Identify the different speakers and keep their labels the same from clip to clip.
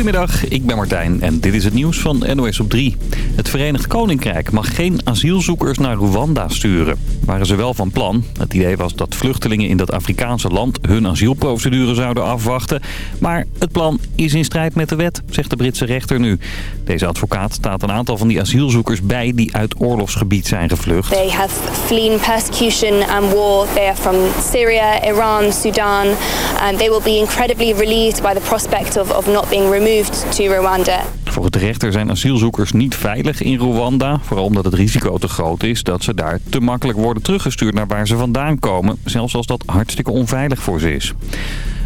Speaker 1: Goedemiddag, ik ben Martijn en dit is het nieuws van NOS op 3. Het Verenigd Koninkrijk mag geen asielzoekers naar Rwanda sturen. Waren ze wel van plan. Het idee was dat vluchtelingen in dat Afrikaanse land hun asielprocedure zouden afwachten. Maar het plan is in strijd met de wet, zegt de Britse rechter nu. Deze advocaat staat een aantal van die asielzoekers bij die uit oorlogsgebied zijn gevlucht.
Speaker 2: They have fleeing persecution and war. They are from Syria, Iran, Sudan. And they will be incredibly relieved by the prospect of, of not being removed to Rwanda.
Speaker 1: Volgens de rechter zijn asielzoekers niet veilig in Rwanda. Vooral omdat het risico te groot is dat ze daar te makkelijk worden teruggestuurd naar waar ze vandaan komen. Zelfs als dat hartstikke onveilig voor ze is.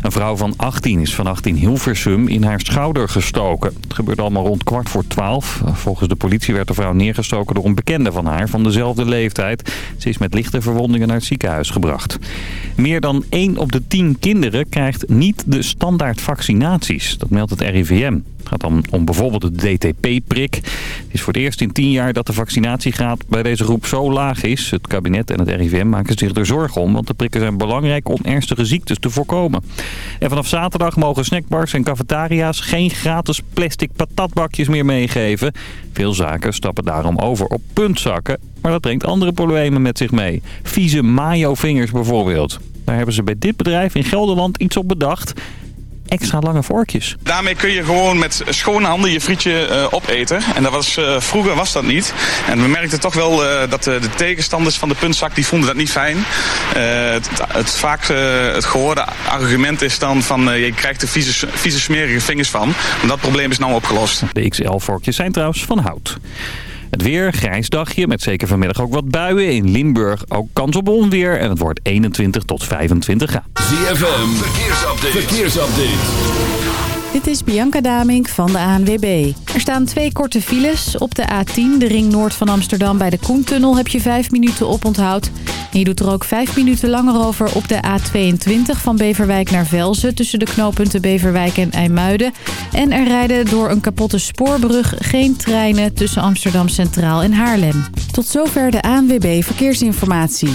Speaker 1: Een vrouw van 18 is vannacht in Hilversum in haar schouder gestoken. Het gebeurde allemaal rond kwart voor twaalf. Volgens de politie werd de vrouw neergestoken door een bekende van haar van dezelfde leeftijd. Ze is met lichte verwondingen naar het ziekenhuis gebracht. Meer dan 1 op de 10 kinderen krijgt niet de standaard vaccinaties. Dat meldt het RIVM. Het gaat dan om bijvoorbeeld de DTP-prik. Het is voor het eerst in 10 jaar dat de vaccinatiegraad bij deze groep zo laag is. Het kabinet en het RIVM maken zich er zorgen om, want de prikken zijn belangrijk om ernstige ziektes te voorkomen. En vanaf zaterdag mogen snackbars en cafetaria's geen gratis plastic patatbakjes meer meegeven. Veel zaken stappen daarom over op puntzakken, maar dat brengt andere problemen met zich mee. Vieze mayo-vingers bijvoorbeeld. Daar hebben ze bij dit bedrijf in Gelderland iets op bedacht extra lange vorkjes.
Speaker 3: Daarmee kun je gewoon met schone handen je frietje uh, opeten. En dat was, uh, vroeger was dat niet. En we merkten toch wel uh, dat de tegenstanders van de puntzak die vonden dat niet fijn. het, het vaak het gehoorde argument is dan van je krijgt er vieze, vieze smerige vingers van. En dat probleem is nou opgelost.
Speaker 1: De XL-vorkjes zijn trouwens van hout. Het weer, grijs dagje, met zeker vanmiddag ook wat buien. In Limburg ook kans op onweer en het wordt 21 tot 25 graden.
Speaker 4: ZFM, verkeersupdate. verkeersupdate.
Speaker 5: Dit is Bianca Damink van de ANWB. Er staan twee korte files. Op de A10, de ring noord van Amsterdam bij de Koentunnel... heb je vijf minuten op onthoud. En je doet er ook vijf minuten langer over op de A22 van Beverwijk naar Velzen... tussen de knooppunten Beverwijk en IJmuiden. En er rijden door een kapotte spoorbrug geen treinen... tussen Amsterdam Centraal en Haarlem. Tot zover de ANWB Verkeersinformatie.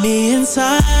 Speaker 6: Me inside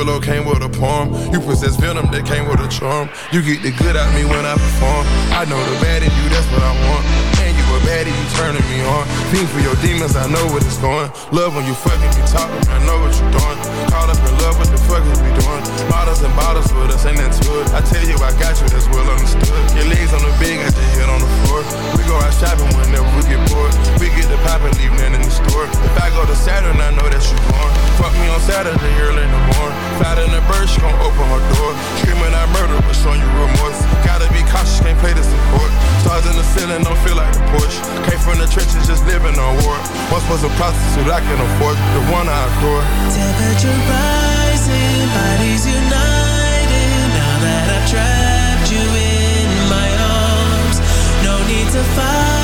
Speaker 7: Envelope came with a poem. You possess venom that came with a charm. You get the good out me when I perform. I know the bad in you, that's what I want. And you a baddie, you turning me on. Fiend for your demons, I know what it's going. Love when you fucking me talking, I know what you're doing. Caught up in love, what the fuck is we doing? Bottles and bottles with us, ain't that good? I tell you, I got you, that's well understood. Your legs on the bed, got your head on the floor. We go out shopping whenever we get bored. We get the pop and leave nothing in the store. If I go to Saturn, I know that you born. Fuck me on Saturday, early in the morning. Fat in the bird, she gon' open her door. Screaming out murder, but showing you remorse. Gotta be cautious, can't play this court. Stars in the ceiling, don't feel like a Porsche. Came from the trenches, just living on war. Once was a prostitute, I can afford the one I adore.
Speaker 6: Temperature rising, bodies united. Now that I've trapped to fight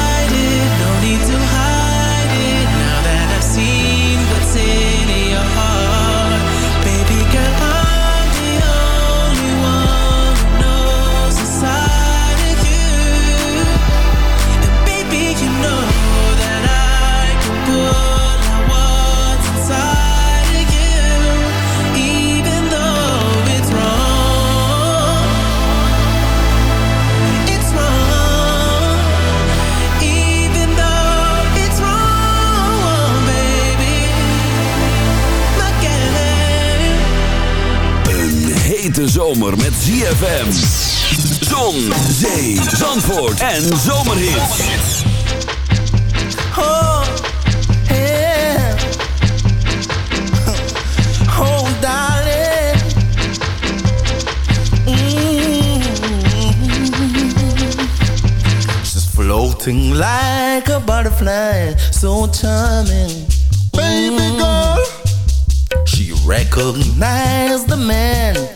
Speaker 4: hete zomer met ZFM. Zon, zee, zandvoort en zomerhits.
Speaker 6: Oh, yeah. Oh, darling. Mm She's floating like a butterfly, so charming.
Speaker 7: Baby girl.
Speaker 6: She recognized the man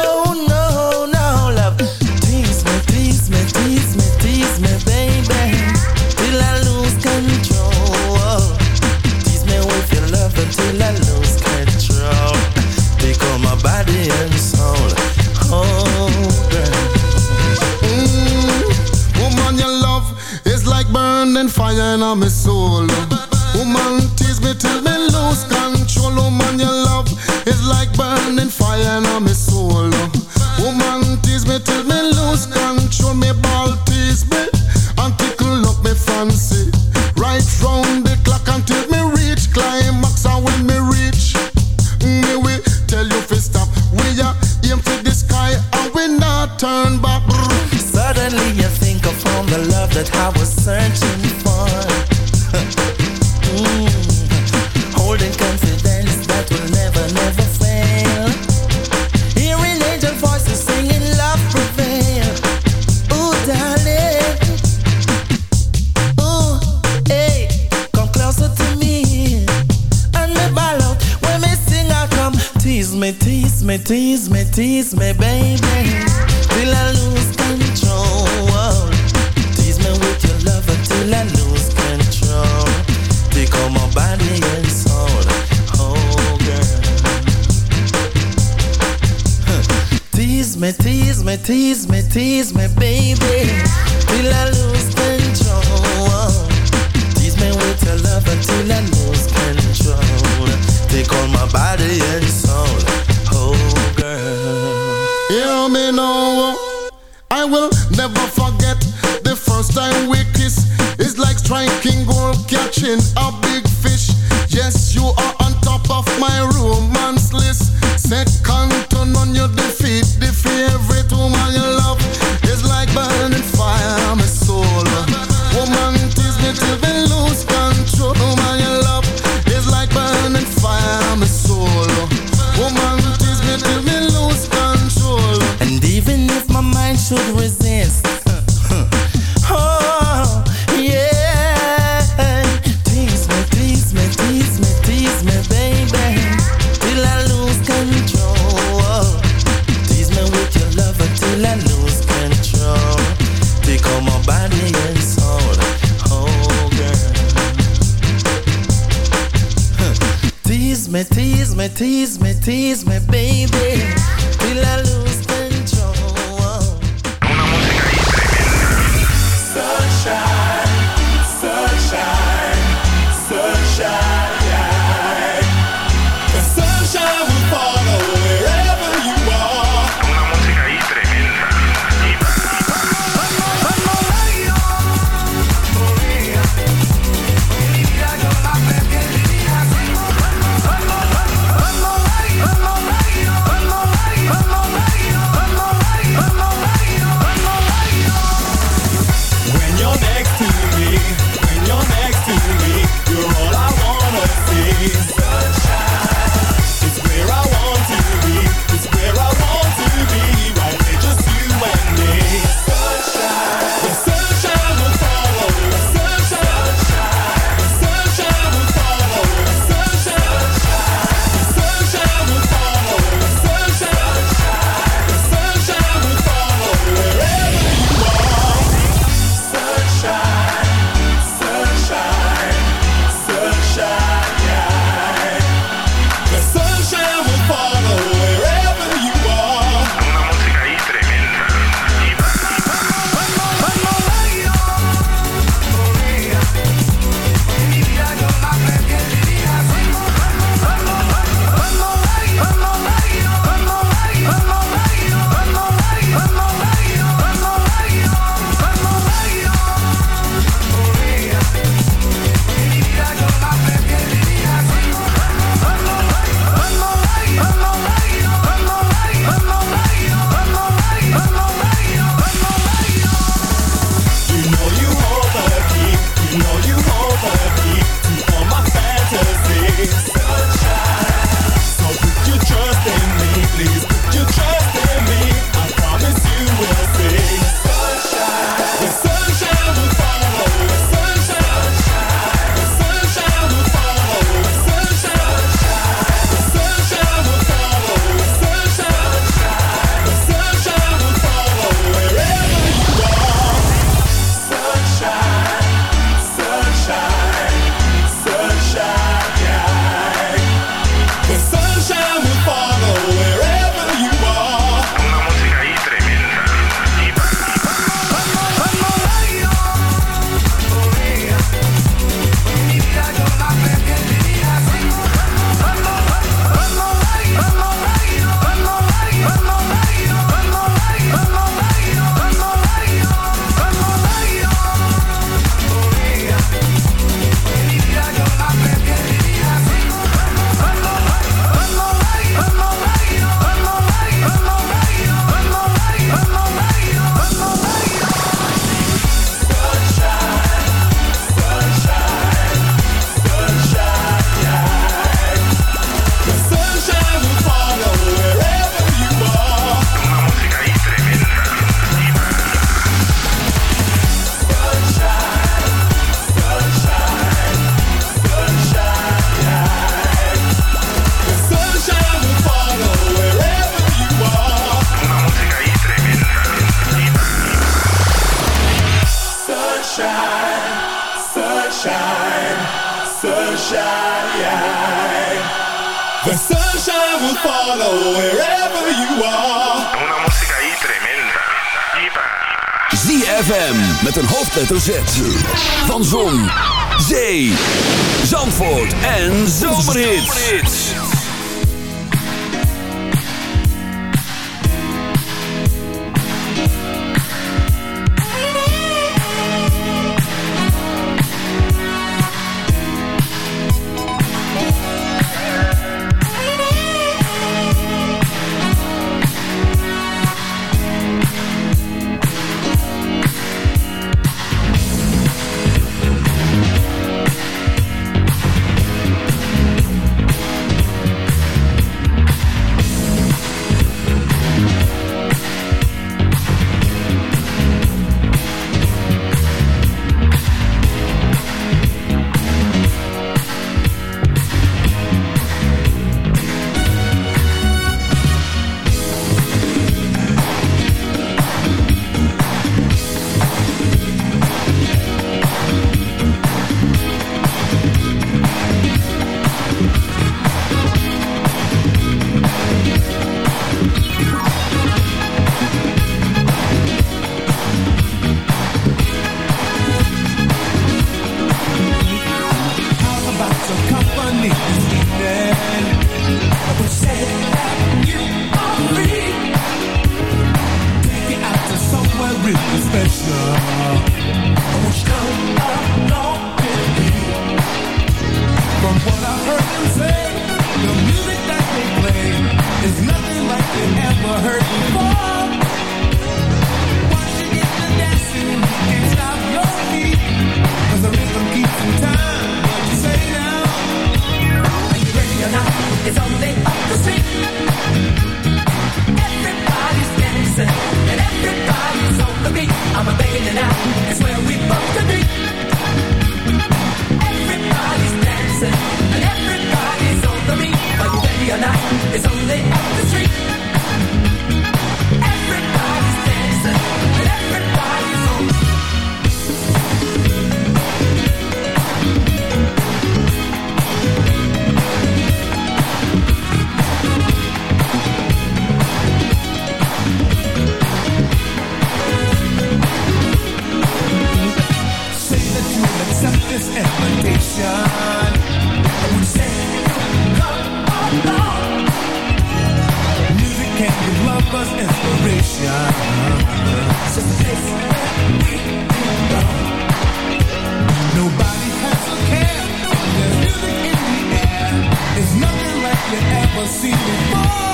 Speaker 6: never
Speaker 8: seen before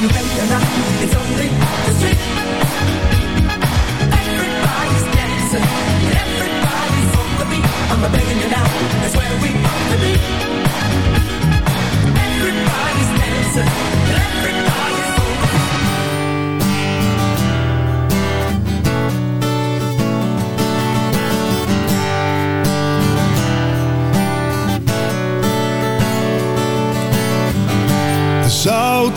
Speaker 8: you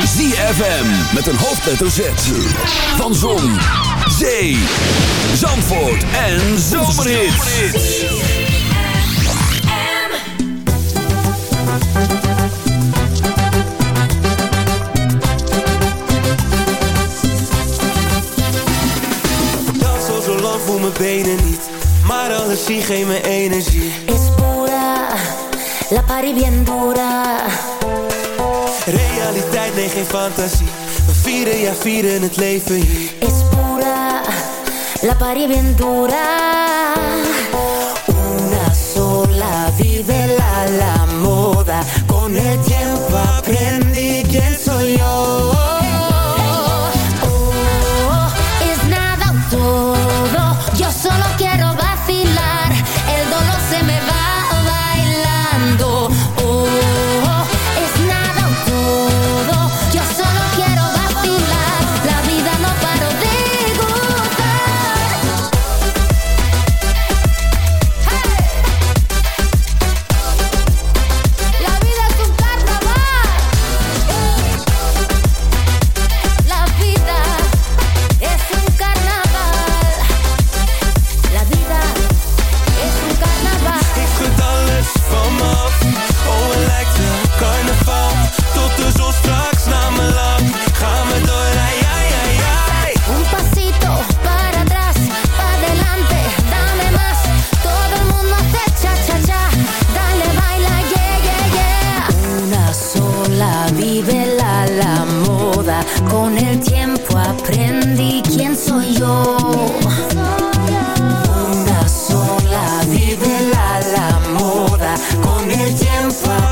Speaker 4: ZFM met een hoofdletter Z. Van Zon, Zee, Zandvoort en Zomerhits.
Speaker 9: Zo lang voel mijn benen niet. Maar alles zie geeft me energie.
Speaker 10: Es pura, la pari bien dura.
Speaker 9: Geen fantasie. We vieren, ja vieren het leven hier.
Speaker 10: Es pura, la pari bien dura. Una sola vive la la moda. Con el tiempo aprendí quién soy yo. Vive la moda. Con el tiempo aprendí quién soy yo. Una sola vive la la moda. Con el tiempo aprendí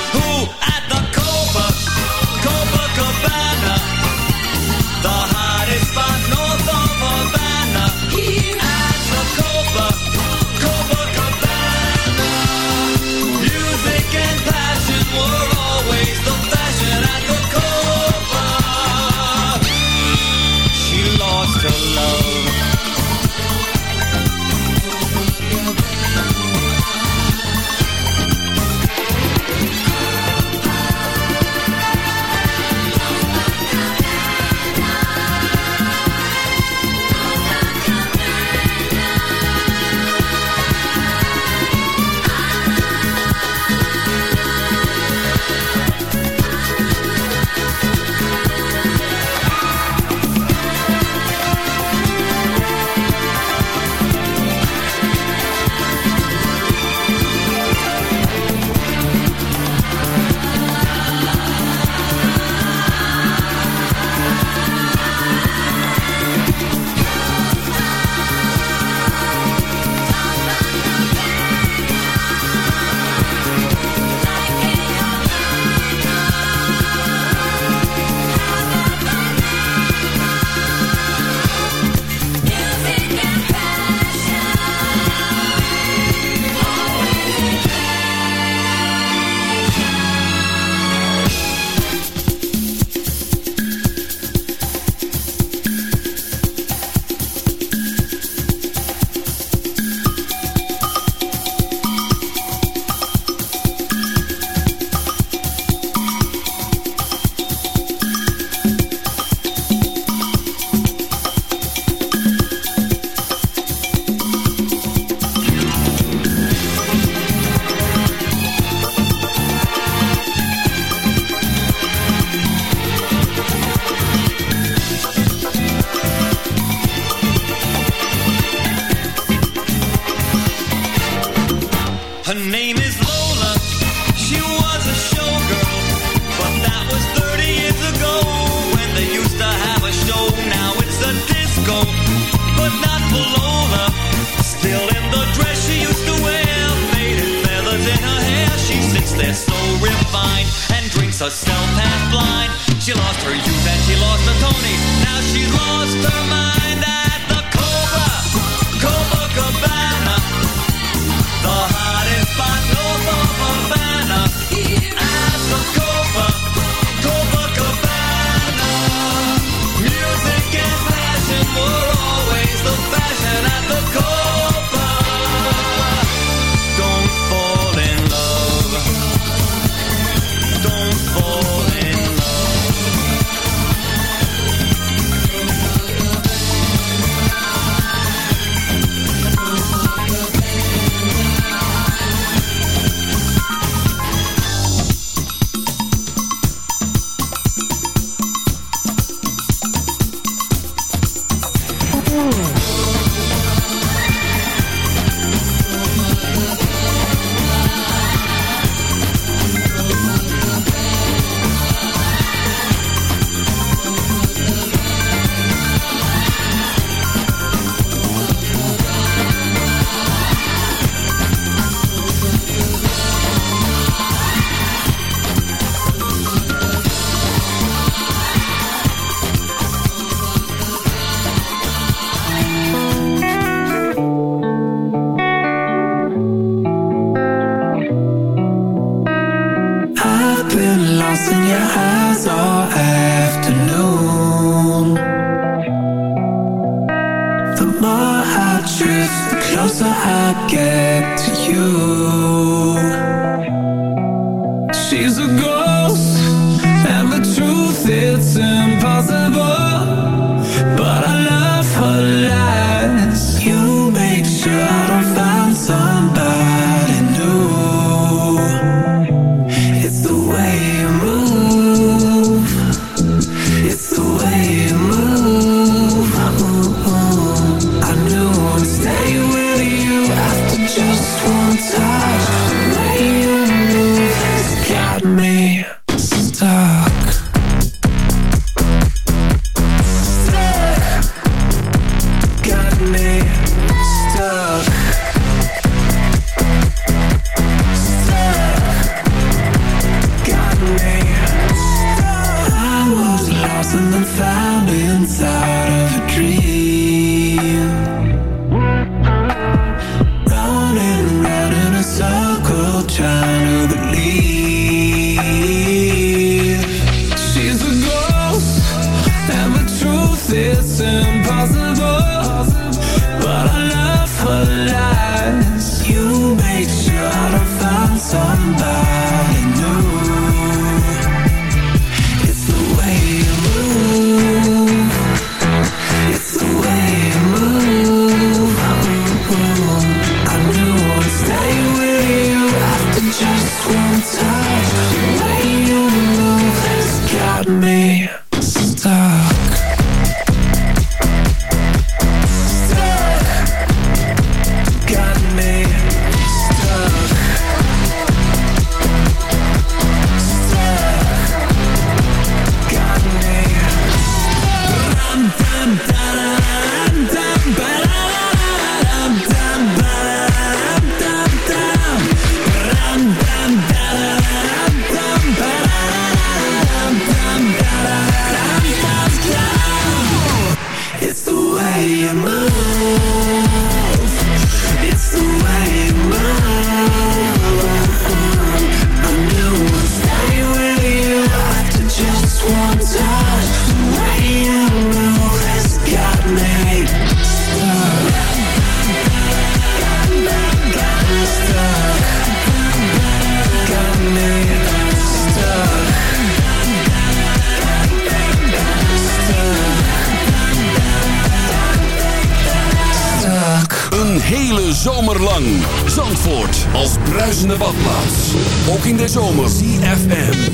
Speaker 4: hele zomer lang. Zandvoort als bruisende badplaats. Ook in de zomer. CFM.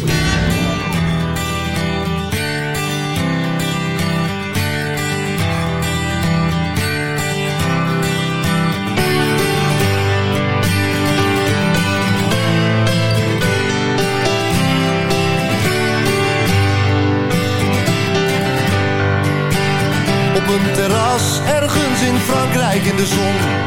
Speaker 9: Op een terras ergens in Frankrijk in de zon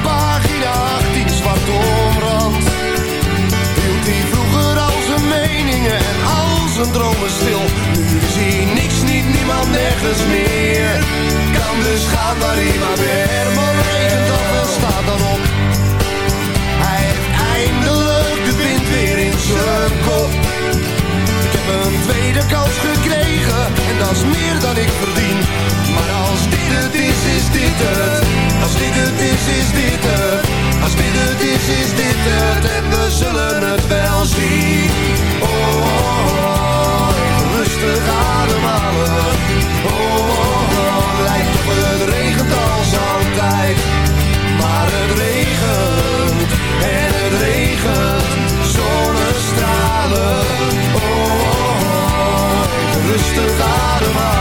Speaker 9: en al zijn dromen stil. Nu zie niks, niet niemand, nergens meer. Kan dus gaat hij iemand weer, maar regent dat en staat dan op. Hij heeft eindelijk de wind weer in zijn kop. Ik heb een tweede kans gekregen en dat is meer dan ik verdien. Maar als dit het is, is dit het. Als dit het is, is dit het het is, is dit het en we zullen het wel zien. Oh, oh, oh, oh rustig ademhalen. Oh, oh, oh, oh, lijkt op het regent als altijd. Maar het regent en het regent zonnestralen.
Speaker 6: Oh, oh, oh, oh rustig ademhalen.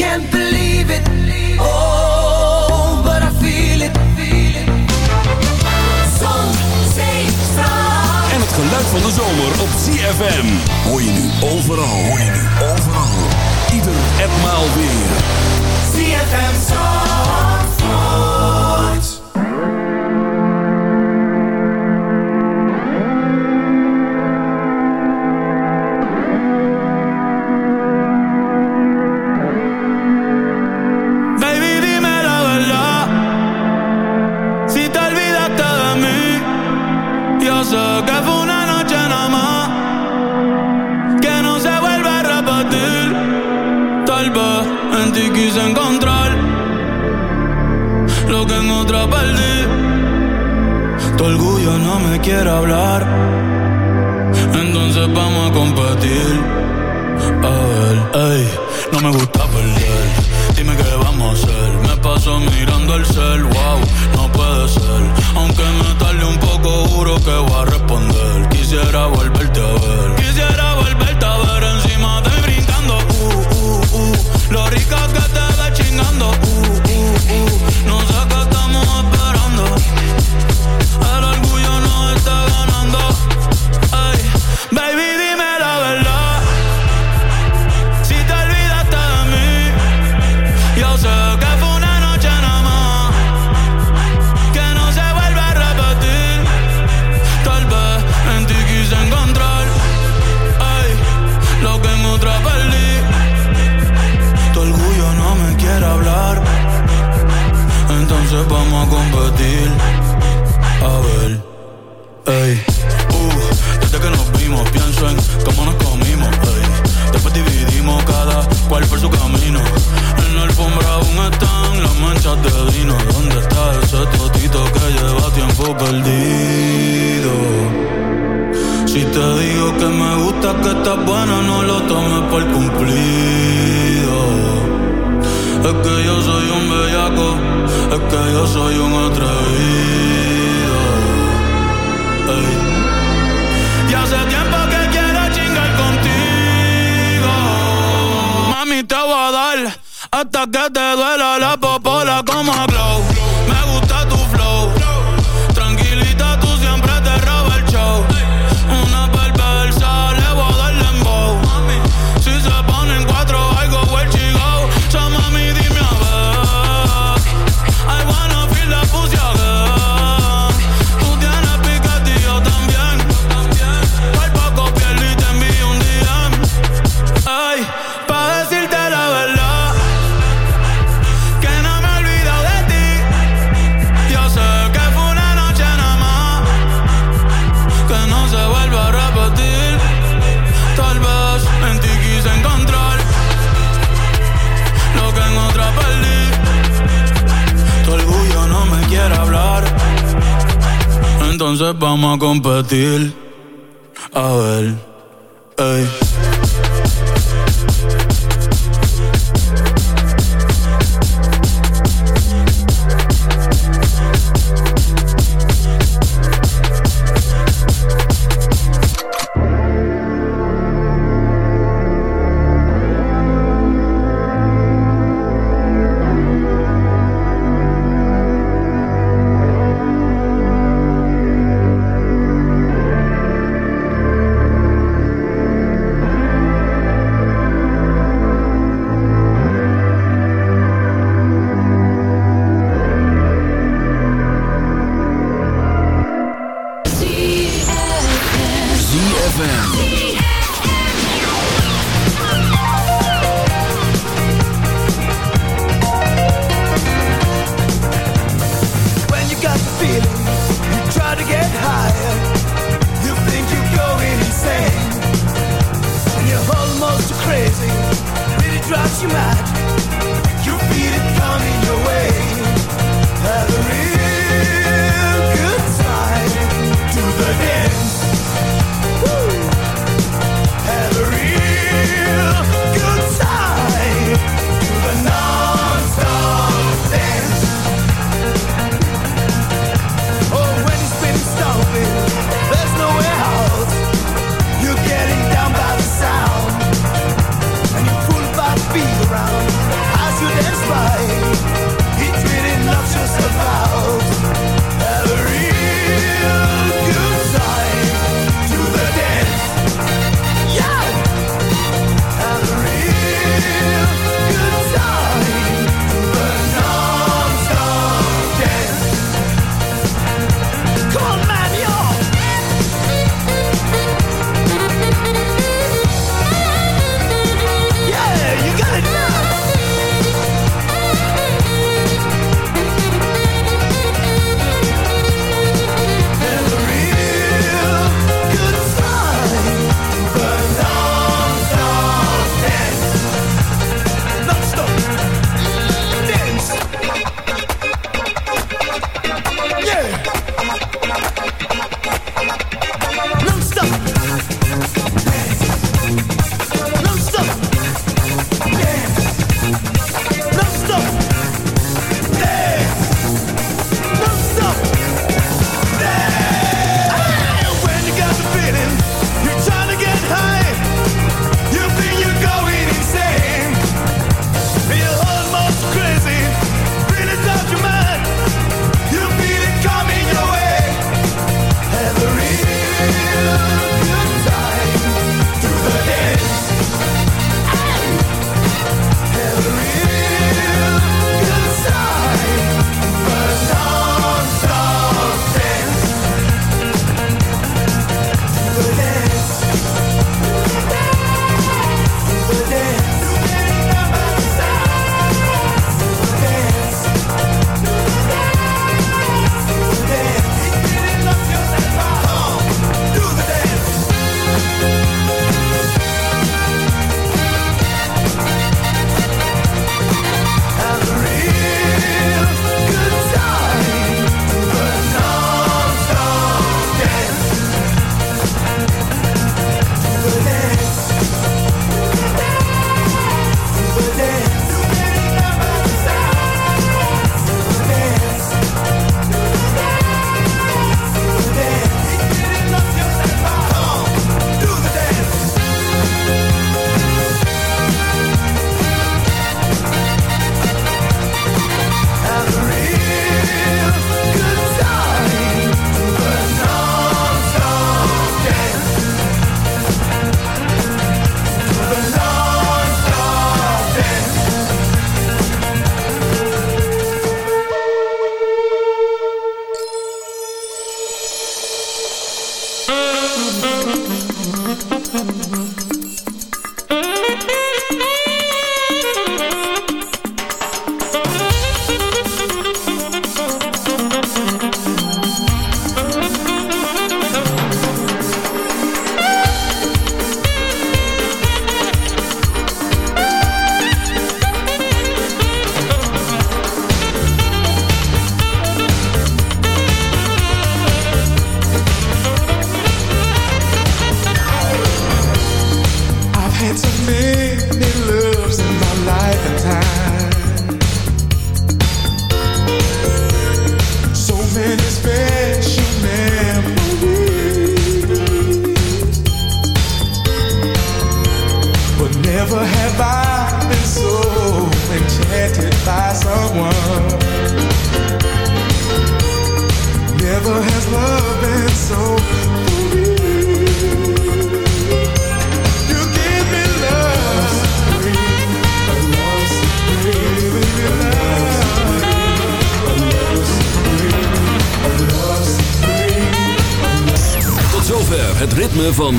Speaker 6: can't believe it. Oh, but I feel it. Zon, it.
Speaker 4: En het geluid van de zomer op CFM. Hoor je nu overal, je nu overal. Ieder
Speaker 11: en maal weer. CFM Zon. me quiere hablar. Entonces vamos a competir. A ver, ey, no me gusta perder. Dime qué vamos a hacer. Me paso mirando el cel, wow, no puede ser. Aunque me tarde un poco, juro que voy a responder. Quisiera volverte a ver Ey.